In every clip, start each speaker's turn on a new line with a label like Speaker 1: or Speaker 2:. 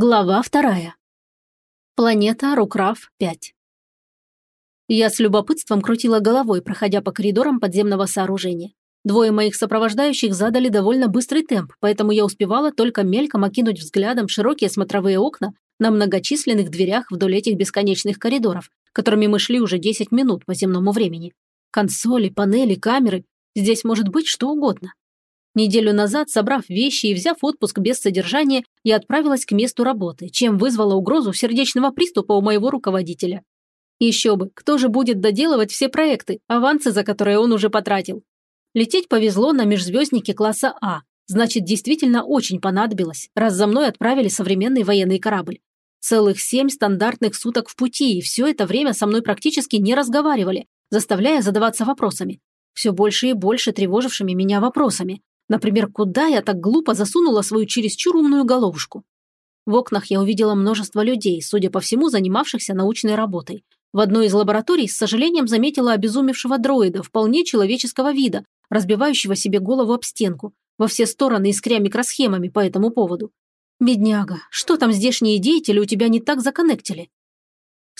Speaker 1: Глава вторая. Планета Рукрав 5. Я с любопытством крутила головой, проходя по коридорам подземного сооружения. Двое моих сопровождающих задали довольно быстрый темп, поэтому я успевала только мельком окинуть взглядом широкие смотровые окна на многочисленных дверях вдоль этих бесконечных коридоров, которыми мы шли уже 10 минут по земному времени. Консоли, панели, камеры. Здесь может быть что угодно. Неделю назад, собрав вещи и взяв отпуск без содержания, я отправилась к месту работы, чем вызвала угрозу сердечного приступа у моего руководителя. Еще бы, кто же будет доделывать все проекты, авансы за которые он уже потратил? Лететь повезло на межзвезднике класса А, значит, действительно очень понадобилось, раз за мной отправили современный военный корабль. Целых семь стандартных суток в пути, и все это время со мной практически не разговаривали, заставляя задаваться вопросами. Все больше и больше тревожившими меня вопросами. Например, куда я так глупо засунула свою чересчур умную головушку? В окнах я увидела множество людей, судя по всему, занимавшихся научной работой. В одной из лабораторий с сожалением заметила обезумевшего дроида вполне человеческого вида, разбивающего себе голову об стенку, во все стороны искря микросхемами по этому поводу. «Бедняга, что там здешние деятели у тебя не так законнектили?»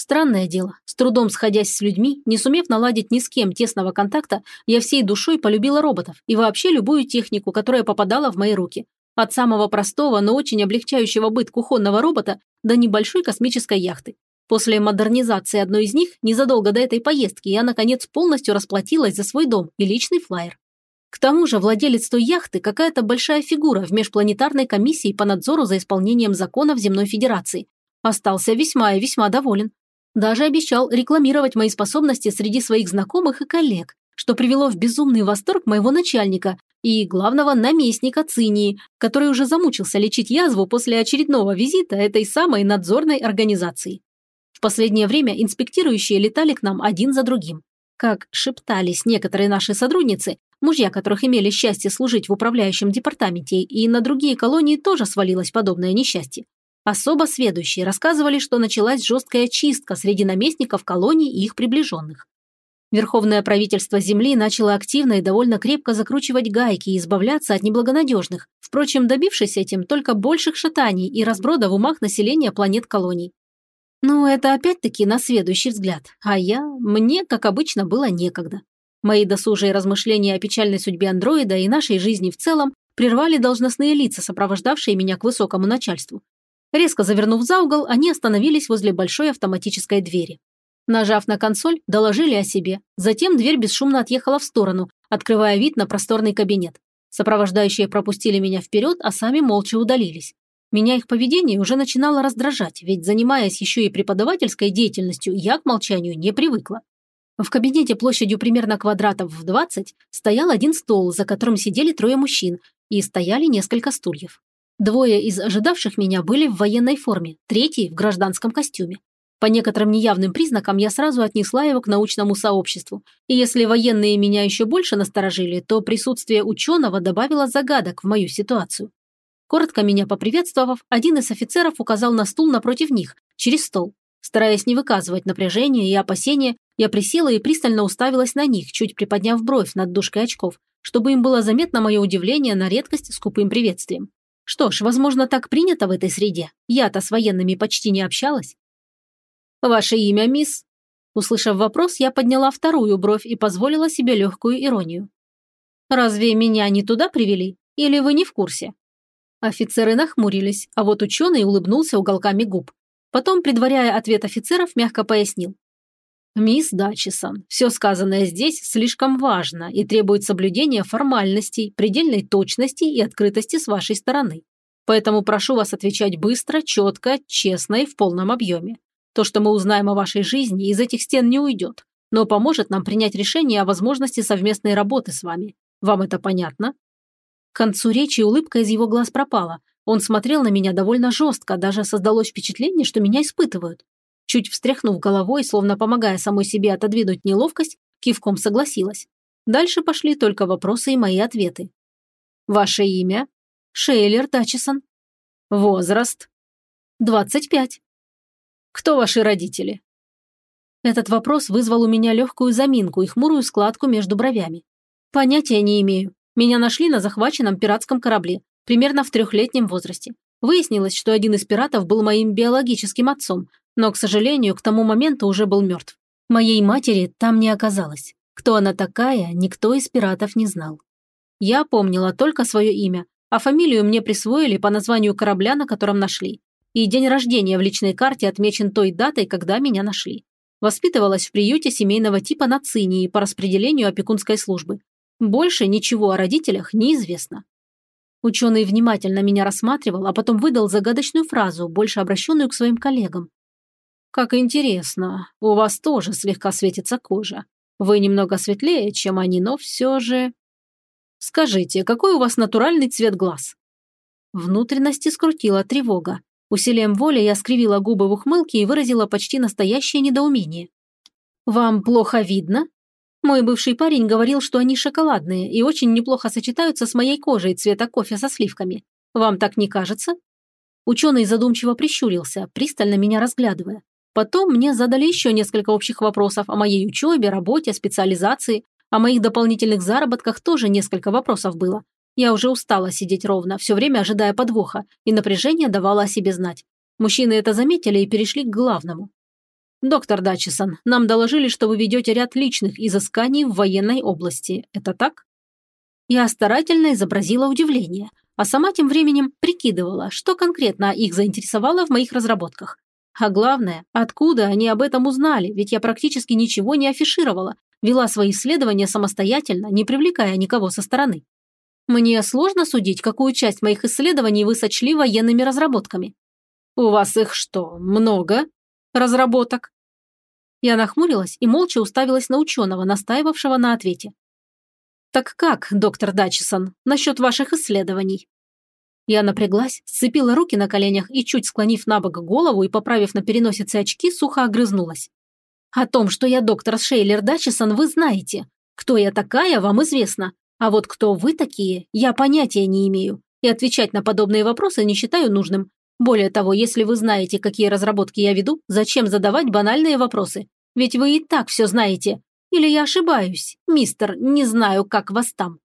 Speaker 1: Странное дело, с трудом сходясь с людьми, не сумев наладить ни с кем тесного контакта, я всей душой полюбила роботов и вообще любую технику, которая попадала в мои руки. От самого простого, но очень облегчающего быт кухонного робота до небольшой космической яхты. После модернизации одной из них, незадолго до этой поездки, я, наконец, полностью расплатилась за свой дом и личный флайер. К тому же владелец той яхты какая-то большая фигура в межпланетарной комиссии по надзору за исполнением законов Земной Федерации. Остался весьма и весьма доволен. Даже обещал рекламировать мои способности среди своих знакомых и коллег, что привело в безумный восторг моего начальника и главного наместника Цинии, который уже замучился лечить язву после очередного визита этой самой надзорной организации. В последнее время инспектирующие летали к нам один за другим. Как шептались некоторые наши сотрудницы, мужья которых имели счастье служить в управляющем департаменте, и на другие колонии тоже свалилось подобное несчастье. Особо сведущие рассказывали, что началась жесткая чистка среди наместников колоний и их приближенных. Верховное правительство Земли начало активно и довольно крепко закручивать гайки и избавляться от неблагонадежных, впрочем, добившись этим только больших шатаний и разброда в умах населения планет колоний. Ну, это опять-таки на следующий взгляд, а я, мне, как обычно, было некогда. Мои досужие размышления о печальной судьбе андроида и нашей жизни в целом прервали должностные лица, сопровождавшие меня к высокому начальству, Резко завернув за угол, они остановились возле большой автоматической двери. Нажав на консоль, доложили о себе. Затем дверь бесшумно отъехала в сторону, открывая вид на просторный кабинет. Сопровождающие пропустили меня вперед, а сами молча удалились. Меня их поведение уже начинало раздражать, ведь занимаясь еще и преподавательской деятельностью, я к молчанию не привыкла. В кабинете площадью примерно квадратов в 20 стоял один стол, за которым сидели трое мужчин, и стояли несколько стульев. Двое из ожидавших меня были в военной форме, третий – в гражданском костюме. По некоторым неявным признакам я сразу отнесла его к научному сообществу. И если военные меня еще больше насторожили, то присутствие ученого добавило загадок в мою ситуацию. Коротко меня поприветствовав, один из офицеров указал на стул напротив них, через стол. Стараясь не выказывать напряжения и опасения, я присела и пристально уставилась на них, чуть приподняв бровь над дужкой очков, чтобы им было заметно мое удивление на редкость скупым приветствием. Что ж, возможно, так принято в этой среде. Я-то с военными почти не общалась. «Ваше имя, мисс?» Услышав вопрос, я подняла вторую бровь и позволила себе легкую иронию. «Разве меня не туда привели? Или вы не в курсе?» Офицеры нахмурились, а вот ученый улыбнулся уголками губ. Потом, предваряя ответ офицеров, мягко пояснил. «Мисс Датчисон, все сказанное здесь слишком важно и требует соблюдения формальностей, предельной точности и открытости с вашей стороны. Поэтому прошу вас отвечать быстро, четко, честно и в полном объеме. То, что мы узнаем о вашей жизни, из этих стен не уйдет, но поможет нам принять решение о возможности совместной работы с вами. Вам это понятно?» К концу речи улыбка из его глаз пропала. Он смотрел на меня довольно жестко, даже создалось впечатление, что меня испытывают. Чуть встряхнув головой, словно помогая самой себе отодвинуть неловкость, кивком согласилась. Дальше пошли только вопросы и мои ответы. Ваше имя? Шейлер Датчисон. Возраст? 25. Кто ваши родители? Этот вопрос вызвал у меня легкую заминку и хмурую складку между бровями. Понятия не имею. Меня нашли на захваченном пиратском корабле, примерно в трехлетнем возрасте. Выяснилось, что один из пиратов был моим биологическим отцом, но, к сожалению, к тому моменту уже был мертв. Моей матери там не оказалось. Кто она такая, никто из пиратов не знал. Я помнила только свое имя, а фамилию мне присвоили по названию корабля, на котором нашли. И день рождения в личной карте отмечен той датой, когда меня нашли. Воспитывалась в приюте семейного типа на Цинии по распределению опекунской службы. Больше ничего о родителях неизвестно. Ученый внимательно меня рассматривал, а потом выдал загадочную фразу, больше обращенную к своим коллегам. «Как интересно, у вас тоже слегка светится кожа. Вы немного светлее, чем они, но все же...» «Скажите, какой у вас натуральный цвет глаз?» Внутренности скрутила тревога. Усилием воли я скривила губы в ухмылке и выразила почти настоящее недоумение. «Вам плохо видно?» Мой бывший парень говорил, что они шоколадные и очень неплохо сочетаются с моей кожей цвета кофе со сливками. Вам так не кажется? Ученый задумчиво прищурился, пристально меня разглядывая. Потом мне задали еще несколько общих вопросов о моей учебе, работе, специализации, о моих дополнительных заработках тоже несколько вопросов было. Я уже устала сидеть ровно, все время ожидая подвоха, и напряжение давало о себе знать. Мужчины это заметили и перешли к главному. «Доктор Датчисон, нам доложили, что вы ведете ряд личных изысканий в военной области. Это так?» Я старательно изобразила удивление, а сама тем временем прикидывала, что конкретно их заинтересовало в моих разработках. А главное, откуда они об этом узнали, ведь я практически ничего не афишировала, вела свои исследования самостоятельно, не привлекая никого со стороны. Мне сложно судить, какую часть моих исследований вы сочли военными разработками. У вас их что, много? разработок?» Я нахмурилась и молча уставилась на ученого, настаивавшего на ответе. «Так как, доктор Датчисон, насчет ваших исследований?» Я напряглась, сцепила руки на коленях и, чуть склонив на бок голову и поправив на переносице очки, сухо огрызнулась. «О том, что я доктор Шейлер Датчисон, вы знаете. Кто я такая, вам известно. А вот кто вы такие, я понятия не имею. И отвечать на подобные вопросы не считаю нужным. Более того, если вы знаете, какие разработки я веду, зачем задавать банальные вопросы? Ведь вы и так все знаете. Или я ошибаюсь, мистер, не знаю, как вас там».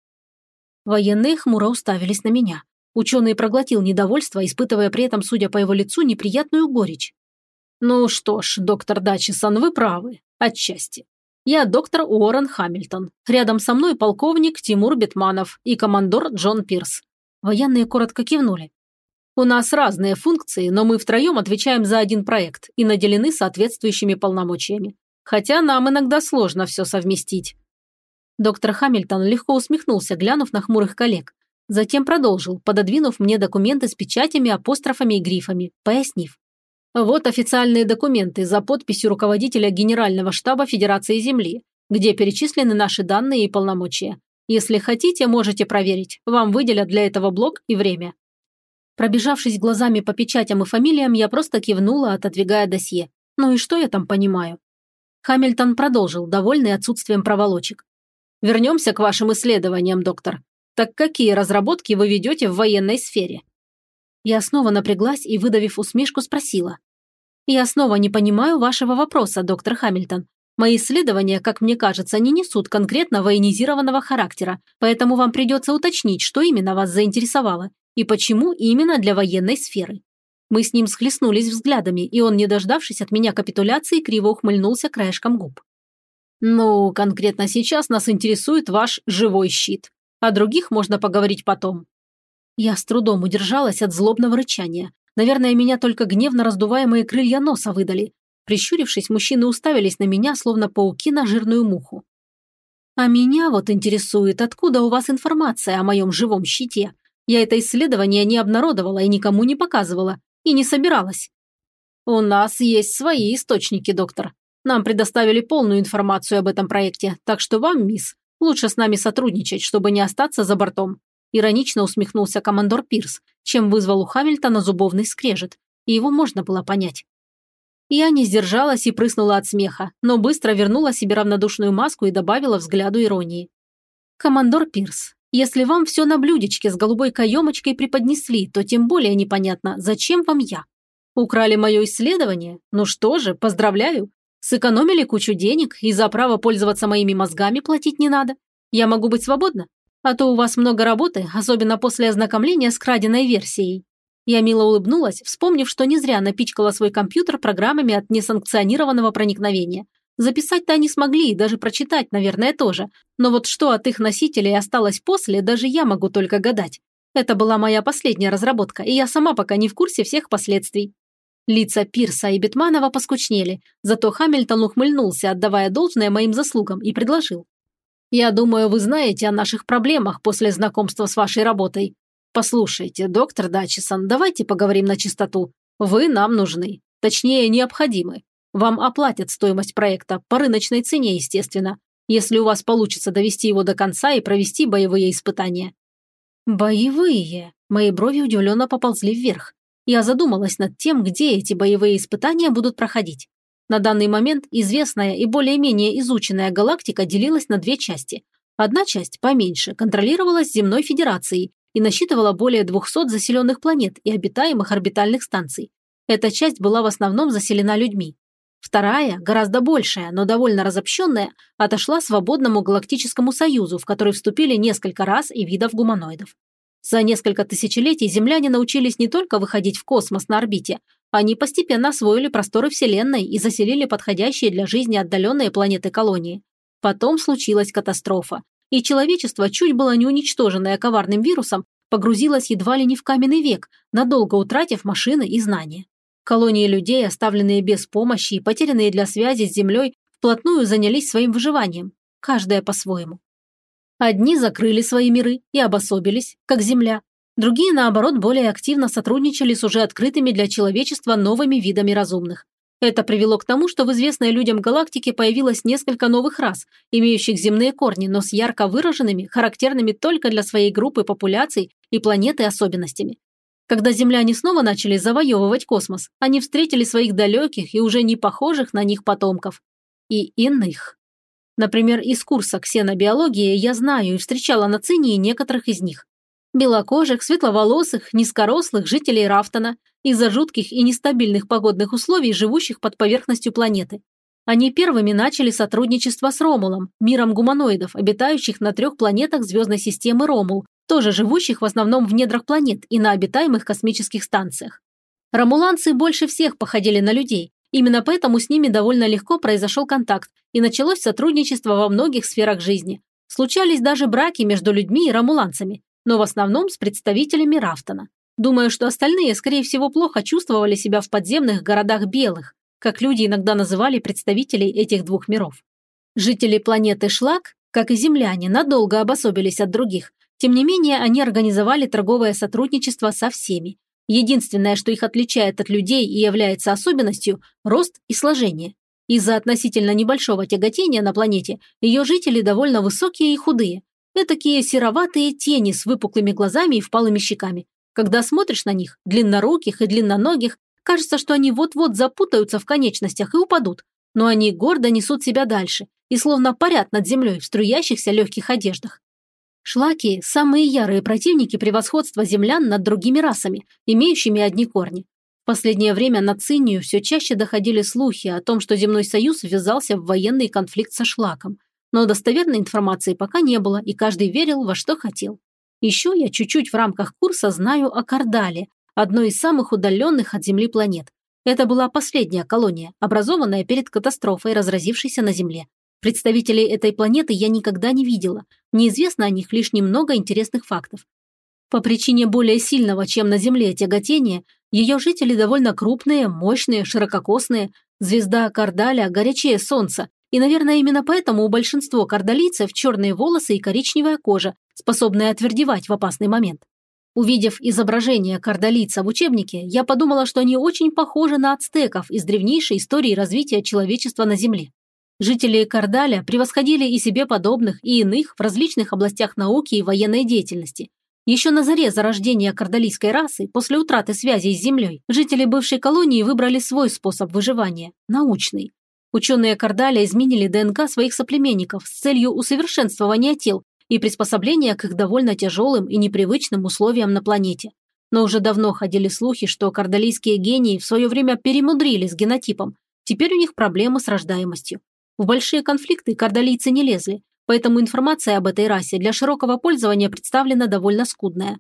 Speaker 1: Военные хмуро уставились на меня. Ученый проглотил недовольство, испытывая при этом, судя по его лицу, неприятную горечь. «Ну что ж, доктор Датчисон, вы правы. Отчасти. Я доктор Уоррен Хамильтон. Рядом со мной полковник Тимур Бетманов и командор Джон Пирс». Военные коротко кивнули. У нас разные функции, но мы втроем отвечаем за один проект и наделены соответствующими полномочиями. Хотя нам иногда сложно все совместить». Доктор Хамильтон легко усмехнулся, глянув на хмурых коллег. Затем продолжил, пододвинув мне документы с печатями, апострофами и грифами, пояснив. Вот официальные документы за подписью руководителя Генерального штаба Федерации Земли, где перечислены наши данные и полномочия. Если хотите, можете проверить. Вам выделят для этого блок и время. Пробежавшись глазами по печатям и фамилиям, я просто кивнула, отодвигая досье. Ну и что я там понимаю? Хамильтон продолжил, довольный отсутствием проволочек. Вернемся к вашим исследованиям, доктор. Так какие разработки вы ведете в военной сфере? Я снова напряглась и, выдавив усмешку, спросила. Я снова не понимаю вашего вопроса, доктор Хамильтон. Мои исследования, как мне кажется, не несут конкретно военизированного характера, поэтому вам придется уточнить, что именно вас заинтересовало и почему именно для военной сферы. Мы с ним схлестнулись взглядами, и он, не дождавшись от меня капитуляции, криво ухмыльнулся краешком губ. «Ну, конкретно сейчас нас интересует ваш живой щит. О других можно поговорить потом». Я с трудом удержалась от злобного рычания. Наверное, меня только гневно раздуваемые крылья носа выдали. Прищурившись, мужчины уставились на меня, словно пауки на жирную муху. «А меня вот интересует, откуда у вас информация о моем живом щите?» Я это исследование не обнародовала и никому не показывала. И не собиралась. У нас есть свои источники, доктор. Нам предоставили полную информацию об этом проекте, так что вам, мисс, лучше с нами сотрудничать, чтобы не остаться за бортом. Иронично усмехнулся командор Пирс, чем вызвал у Хамильтона зубовный скрежет, и его можно было понять. Я не сдержалась и прыснула от смеха, но быстро вернула себе равнодушную маску и добавила взгляду иронии. «Командор Пирс, если вам все на блюдечке с голубой каемочкой преподнесли, то тем более непонятно, зачем вам я. Украли мое исследование? Ну что же, поздравляю. Сэкономили кучу денег, и за право пользоваться моими мозгами платить не надо. Я могу быть свободна? А то у вас много работы, особенно после ознакомления с краденой версией. Я мило улыбнулась, вспомнив, что не зря напичкала свой компьютер программами от несанкционированного проникновения. Записать-то они смогли и даже прочитать, наверное, тоже. Но вот что от их носителей осталось после, даже я могу только гадать. Это была моя последняя разработка, и я сама пока не в курсе всех последствий. Лица Пирса и Бетманова поскучнели, зато Хамильтон ухмыльнулся, отдавая должное моим заслугам, и предложил. «Я думаю, вы знаете о наших проблемах после знакомства с вашей работой. Послушайте, доктор Датчисон, давайте поговорим на чистоту. Вы нам нужны. Точнее, необходимы. Вам оплатят стоимость проекта, по рыночной цене, естественно, если у вас получится довести его до конца и провести боевые испытания». «Боевые?» Мои брови удивленно поползли вверх. Я задумалась над тем, где эти боевые испытания будут проходить. На данный момент известная и более-менее изученная галактика делилась на две части. Одна часть, поменьше, контролировалась Земной Федерацией и насчитывала более 200 заселенных планет и обитаемых орбитальных станций. Эта часть была в основном заселена людьми. Вторая, гораздо большая, но довольно разобщенная, отошла свободному галактическому союзу, в который вступили несколько раз и видов гуманоидов. За несколько тысячелетий земляне научились не только выходить в космос на орбите, они постепенно освоили просторы Вселенной и заселили подходящие для жизни отдаленные планеты-колонии. Потом случилась катастрофа, и человечество, чуть было не уничтоженное коварным вирусом, погрузилось едва ли не в каменный век, надолго утратив машины и знания. Колонии людей, оставленные без помощи и потерянные для связи с Землей, вплотную занялись своим выживанием, каждая по-своему. Одни закрыли свои миры и обособились, как Земля. Другие, наоборот, более активно сотрудничали с уже открытыми для человечества новыми видами разумных. Это привело к тому, что в известной людям галактике появилось несколько новых рас, имеющих земные корни, но с ярко выраженными, характерными только для своей группы популяций и планеты особенностями. Когда земляне снова начали завоевывать космос, они встретили своих далеких и уже не похожих на них потомков. И иных. Например, из курса ксенобиологии я знаю и встречала на цинии некоторых из них. Белокожих, светловолосых, низкорослых жителей Рафтона из-за жутких и нестабильных погодных условий, живущих под поверхностью планеты. Они первыми начали сотрудничество с Ромулом, миром гуманоидов, обитающих на трех планетах звездной системы Ромул, тоже живущих в основном в недрах планет и на обитаемых космических станциях. Ромуланцы больше всех походили на людей, Именно поэтому с ними довольно легко произошел контакт, и началось сотрудничество во многих сферах жизни. Случались даже браки между людьми и рамуланцами, но в основном с представителями Рафтона. Думаю, что остальные, скорее всего, плохо чувствовали себя в подземных городах белых, как люди иногда называли представителей этих двух миров. Жители планеты Шлак, как и земляне, надолго обособились от других. Тем не менее, они организовали торговое сотрудничество со всеми, Единственное, что их отличает от людей и является особенностью – рост и сложение. Из-за относительно небольшого тяготения на планете ее жители довольно высокие и худые. Этакие сероватые тени с выпуклыми глазами и впалыми щеками. Когда смотришь на них, длинноруких и длинноногих, кажется, что они вот-вот запутаются в конечностях и упадут. Но они гордо несут себя дальше и словно парят над землей в струящихся легких одеждах. Шлаки – самые ярые противники превосходства землян над другими расами, имеющими одни корни. В последнее время на Цинию все чаще доходили слухи о том, что Земной Союз ввязался в военный конфликт со Шлаком. Но достоверной информации пока не было, и каждый верил во что хотел. Еще я чуть-чуть в рамках курса знаю о Кардале, одной из самых удаленных от Земли планет. Это была последняя колония, образованная перед катастрофой, разразившейся на Земле. Представителей этой планеты я никогда не видела. Неизвестно о них лишь немного интересных фактов. По причине более сильного, чем на Земле, тяготения, ее жители довольно крупные, мощные, ширококосные. Звезда Кардаля горячее солнца, и, наверное, именно поэтому у большинства кардалийцев черные волосы и коричневая кожа, способная отвердевать в опасный момент. Увидев изображение кардалийца в учебнике, я подумала, что они очень похожи на ацтеков из древнейшей истории развития человечества на Земле. Жители Кардаля превосходили и себе подобных, и иных в различных областях науки и военной деятельности. Еще на заре зарождения кардалийской расы, после утраты связи с Землей, жители бывшей колонии выбрали свой способ выживания – научный. Ученые Кардаля изменили ДНК своих соплеменников с целью усовершенствования тел и приспособления к их довольно тяжелым и непривычным условиям на планете. Но уже давно ходили слухи, что кардалийские гении в свое время перемудрили с генотипом. Теперь у них проблемы с рождаемостью. В большие конфликты кардалийцы не лезли, поэтому информация об этой расе для широкого пользования представлена довольно скудная.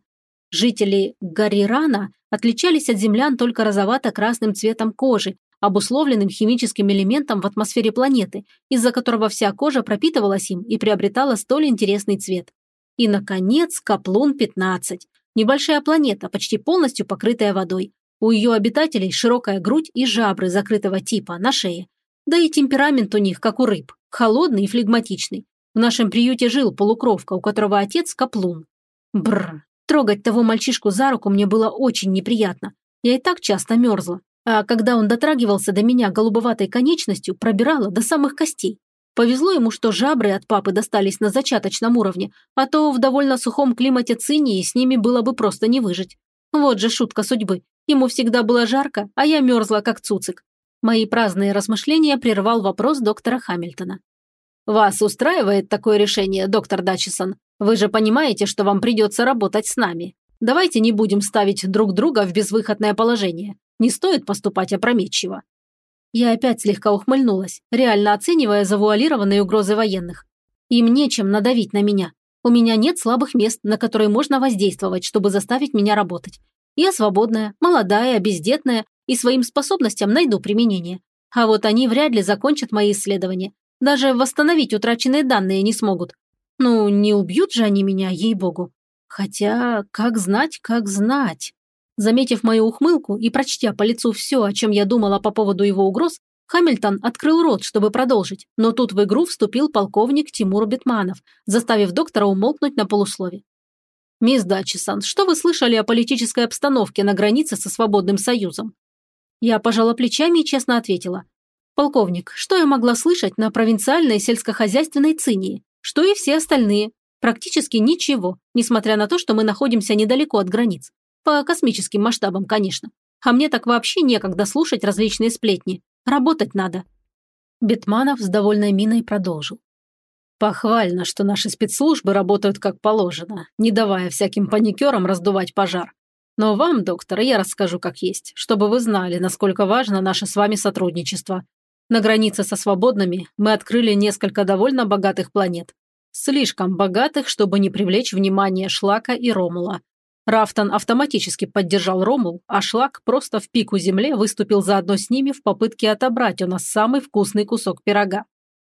Speaker 1: Жители Гарирана отличались от землян только розовато-красным цветом кожи, обусловленным химическим элементом в атмосфере планеты, из-за которого вся кожа пропитывалась им и приобретала столь интересный цвет. И, наконец, Каплун-15. Небольшая планета, почти полностью покрытая водой. У ее обитателей широкая грудь и жабры закрытого типа на шее. Да и темперамент у них, как у рыб, холодный и флегматичный. В нашем приюте жил полукровка, у которого отец Каплун. Бррр, трогать того мальчишку за руку мне было очень неприятно. Я и так часто мерзла. А когда он дотрагивался до меня голубоватой конечностью, пробирала до самых костей. Повезло ему, что жабры от папы достались на зачаточном уровне, а то в довольно сухом климате Цинии с ними было бы просто не выжить. Вот же шутка судьбы. Ему всегда было жарко, а я мерзла, как цуцик. Мои праздные размышления прервал вопрос доктора Хамильтона. «Вас устраивает такое решение, доктор Датчисон? Вы же понимаете, что вам придется работать с нами. Давайте не будем ставить друг друга в безвыходное положение. Не стоит поступать опрометчиво». Я опять слегка ухмыльнулась, реально оценивая завуалированные угрозы военных. Им нечем надавить на меня. У меня нет слабых мест, на которые можно воздействовать, чтобы заставить меня работать. Я свободная, молодая, бездетная и своим способностям найду применение. А вот они вряд ли закончат мои исследования. Даже восстановить утраченные данные не смогут. Ну, не убьют же они меня, ей-богу. Хотя, как знать, как знать. Заметив мою ухмылку и прочтя по лицу все, о чем я думала по поводу его угроз, Хамильтон открыл рот, чтобы продолжить, но тут в игру вступил полковник Тимур Бетманов, заставив доктора умолкнуть на полуслове. «Мисс Датчисон, что вы слышали о политической обстановке на границе со Свободным Союзом?» Я пожала плечами и честно ответила. «Полковник, что я могла слышать на провинциальной сельскохозяйственной цинии? Что и все остальные? Практически ничего, несмотря на то, что мы находимся недалеко от границ. По космическим масштабам, конечно. А мне так вообще некогда слушать различные сплетни. Работать надо». Бетманов с довольной миной продолжил. «Похвально, что наши спецслужбы работают как положено, не давая всяким паникерам раздувать пожар. Но вам, доктор, я расскажу как есть, чтобы вы знали, насколько важно наше с вами сотрудничество. На границе со свободными мы открыли несколько довольно богатых планет. Слишком богатых, чтобы не привлечь внимание Шлака и Ромула. Рафтон автоматически поддержал Ромул, а Шлак просто в пику земле выступил заодно с ними в попытке отобрать у нас самый вкусный кусок пирога.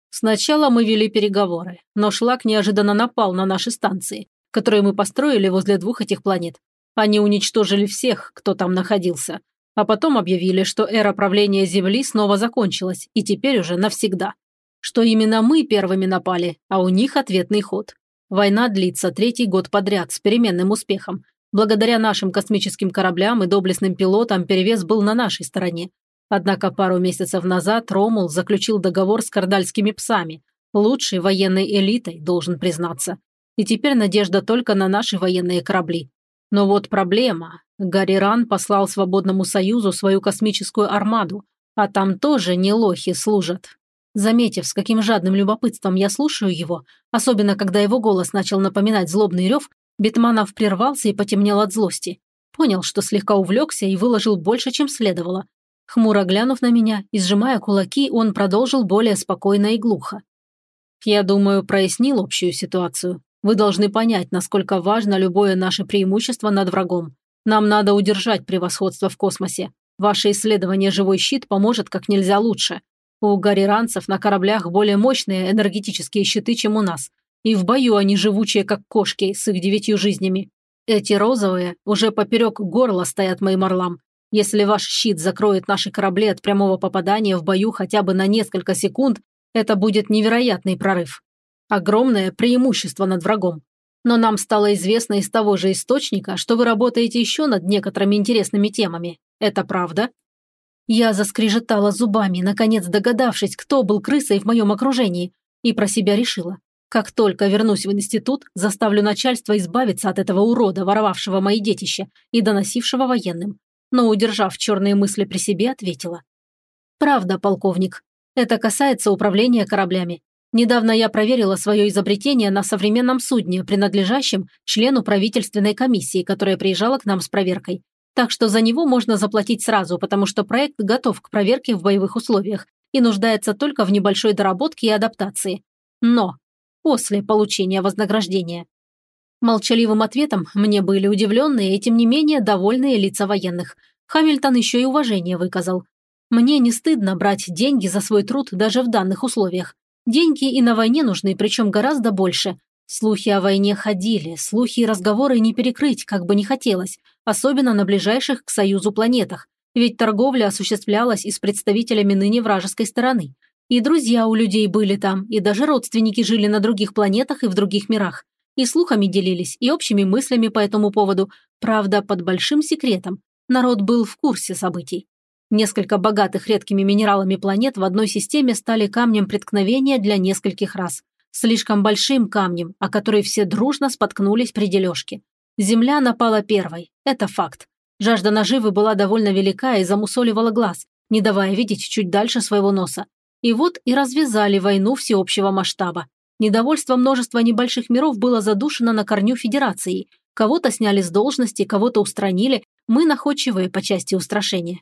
Speaker 1: Сначала мы вели переговоры, но Шлак неожиданно напал на наши станции, которые мы построили возле двух этих планет. Они уничтожили всех, кто там находился, а потом объявили, что эра правления Земли снова закончилась, и теперь уже навсегда. Что именно мы первыми напали, а у них ответный ход. Война длится третий год подряд с переменным успехом, Благодаря нашим космическим кораблям и доблестным пилотам перевес был на нашей стороне. Однако пару месяцев назад Ромул заключил договор с кардальскими псами, лучшей военной элитой, должен признаться. И теперь надежда только на наши военные корабли. Но вот проблема. Гариран послал Свободному Союзу свою космическую армаду, а там тоже не лохи служат. Заметив, с каким жадным любопытством я слушаю его, особенно когда его голос начал напоминать злобный рев, Бетманов прервался и потемнел от злости. Понял, что слегка увлекся и выложил больше, чем следовало. Хмуро глянув на меня и сжимая кулаки, он продолжил более спокойно и глухо. «Я думаю, прояснил общую ситуацию. Вы должны понять, насколько важно любое наше преимущество над врагом. Нам надо удержать превосходство в космосе. Ваше исследование «Живой щит» поможет как нельзя лучше. У гариранцев на кораблях более мощные энергетические щиты, чем у нас. И в бою они живучие, как кошки, с их девятью жизнями. Эти розовые уже поперек горла стоят моим орлам. Если ваш щит закроет наши корабли от прямого попадания в бою хотя бы на несколько секунд, это будет невероятный прорыв. Огромное преимущество над врагом. Но нам стало известно из того же источника, что вы работаете еще над некоторыми интересными темами. Это правда? Я заскрежетала зубами, наконец догадавшись, кто был крысой в моем окружении, и про себя решила. Как только вернусь в институт, заставлю начальство избавиться от этого урода, воровавшего мои детища и доносившего военным. Но, удержав черные мысли при себе, ответила. «Правда, полковник. Это касается управления кораблями. Недавно я проверила свое изобретение на современном судне, принадлежащем члену правительственной комиссии, которая приезжала к нам с проверкой. Так что за него можно заплатить сразу, потому что проект готов к проверке в боевых условиях и нуждается только в небольшой доработке и адаптации. Но после получения вознаграждения. Молчаливым ответом мне были удивленные и, тем не менее, довольные лица военных. Хамильтон еще и уважение выказал. Мне не стыдно брать деньги за свой труд даже в данных условиях. Деньги и на войне нужны, причем гораздо больше. Слухи о войне ходили, слухи и разговоры не перекрыть, как бы не хотелось, особенно на ближайших к Союзу планетах, ведь торговля осуществлялась и с представителями ныне вражеской стороны. И друзья у людей были там, и даже родственники жили на других планетах и в других мирах. И слухами делились, и общими мыслями по этому поводу, правда, под большим секретом. Народ был в курсе событий. Несколько богатых редкими минералами планет в одной системе стали камнем преткновения для нескольких рас. Слишком большим камнем, о который все дружно споткнулись при дележке. Земля напала первой, это факт. Жажда наживы была довольно велика и замусоливала глаз, не давая видеть чуть дальше своего носа. И вот и развязали войну всеобщего масштаба. Недовольство множества небольших миров было задушено на корню Федерации. Кого-то сняли с должности, кого-то устранили, мы находчивые по части устрашения.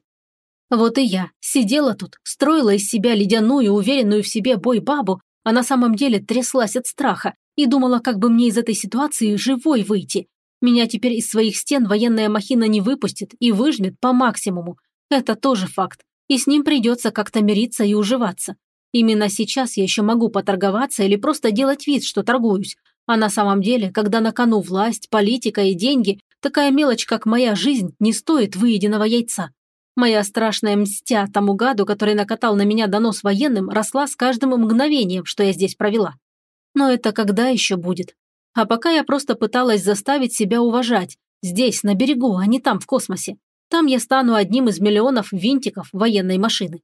Speaker 1: Вот и я сидела тут, строила из себя ледяную, уверенную в себе бой-бабу, а на самом деле тряслась от страха и думала, как бы мне из этой ситуации живой выйти. Меня теперь из своих стен военная махина не выпустит и выжмет по максимуму. Это тоже факт, и с ним придется как-то мириться и уживаться. Именно сейчас я еще могу поторговаться или просто делать вид, что торгуюсь. А на самом деле, когда на кону власть, политика и деньги, такая мелочь, как моя жизнь, не стоит выеденного яйца. Моя страшная мстя тому гаду, который накатал на меня донос военным, росла с каждым мгновением, что я здесь провела. Но это когда еще будет? А пока я просто пыталась заставить себя уважать. Здесь, на берегу, а не там, в космосе. Там я стану одним из миллионов винтиков военной машины.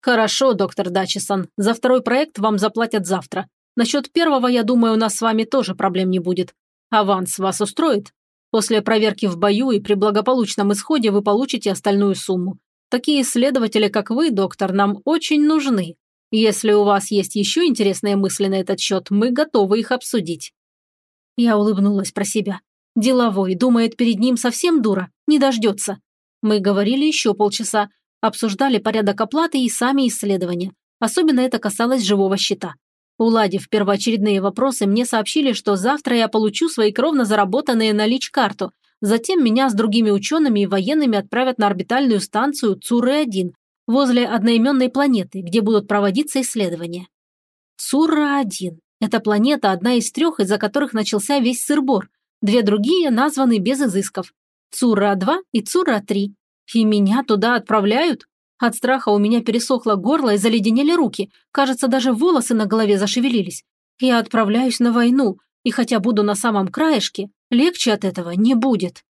Speaker 1: Хорошо, доктор Дачесон, за второй проект вам заплатят завтра. Насчет первого, я думаю, у нас с вами тоже проблем не будет. Аванс вас устроит? После проверки в бою и при благополучном исходе вы получите остальную сумму. Такие исследователи, как вы, доктор, нам очень нужны. Если у вас есть еще интересные мысли на этот счет, мы готовы их обсудить». Я улыбнулась про себя. Деловой, думает, перед ним совсем дура, не дождется. Мы говорили еще полчаса, обсуждали порядок оплаты и сами исследования. Особенно это касалось живого счета. Уладив первоочередные вопросы, мне сообщили, что завтра я получу свои кровно заработанные на лич-карту. Затем меня с другими учеными и военными отправят на орбитальную станцию Цуры-1 возле одноименной планеты, где будут проводиться исследования. Цура-1 – это планета, одна из трех, из-за которых начался весь сырбор. Две другие названы без изысков – Цура-2 и Цура-3. И меня туда отправляют? От страха у меня пересохло горло и заледенели руки. Кажется, даже волосы на голове зашевелились. Я отправляюсь на войну, и хотя буду на самом краешке, легче от этого не будет.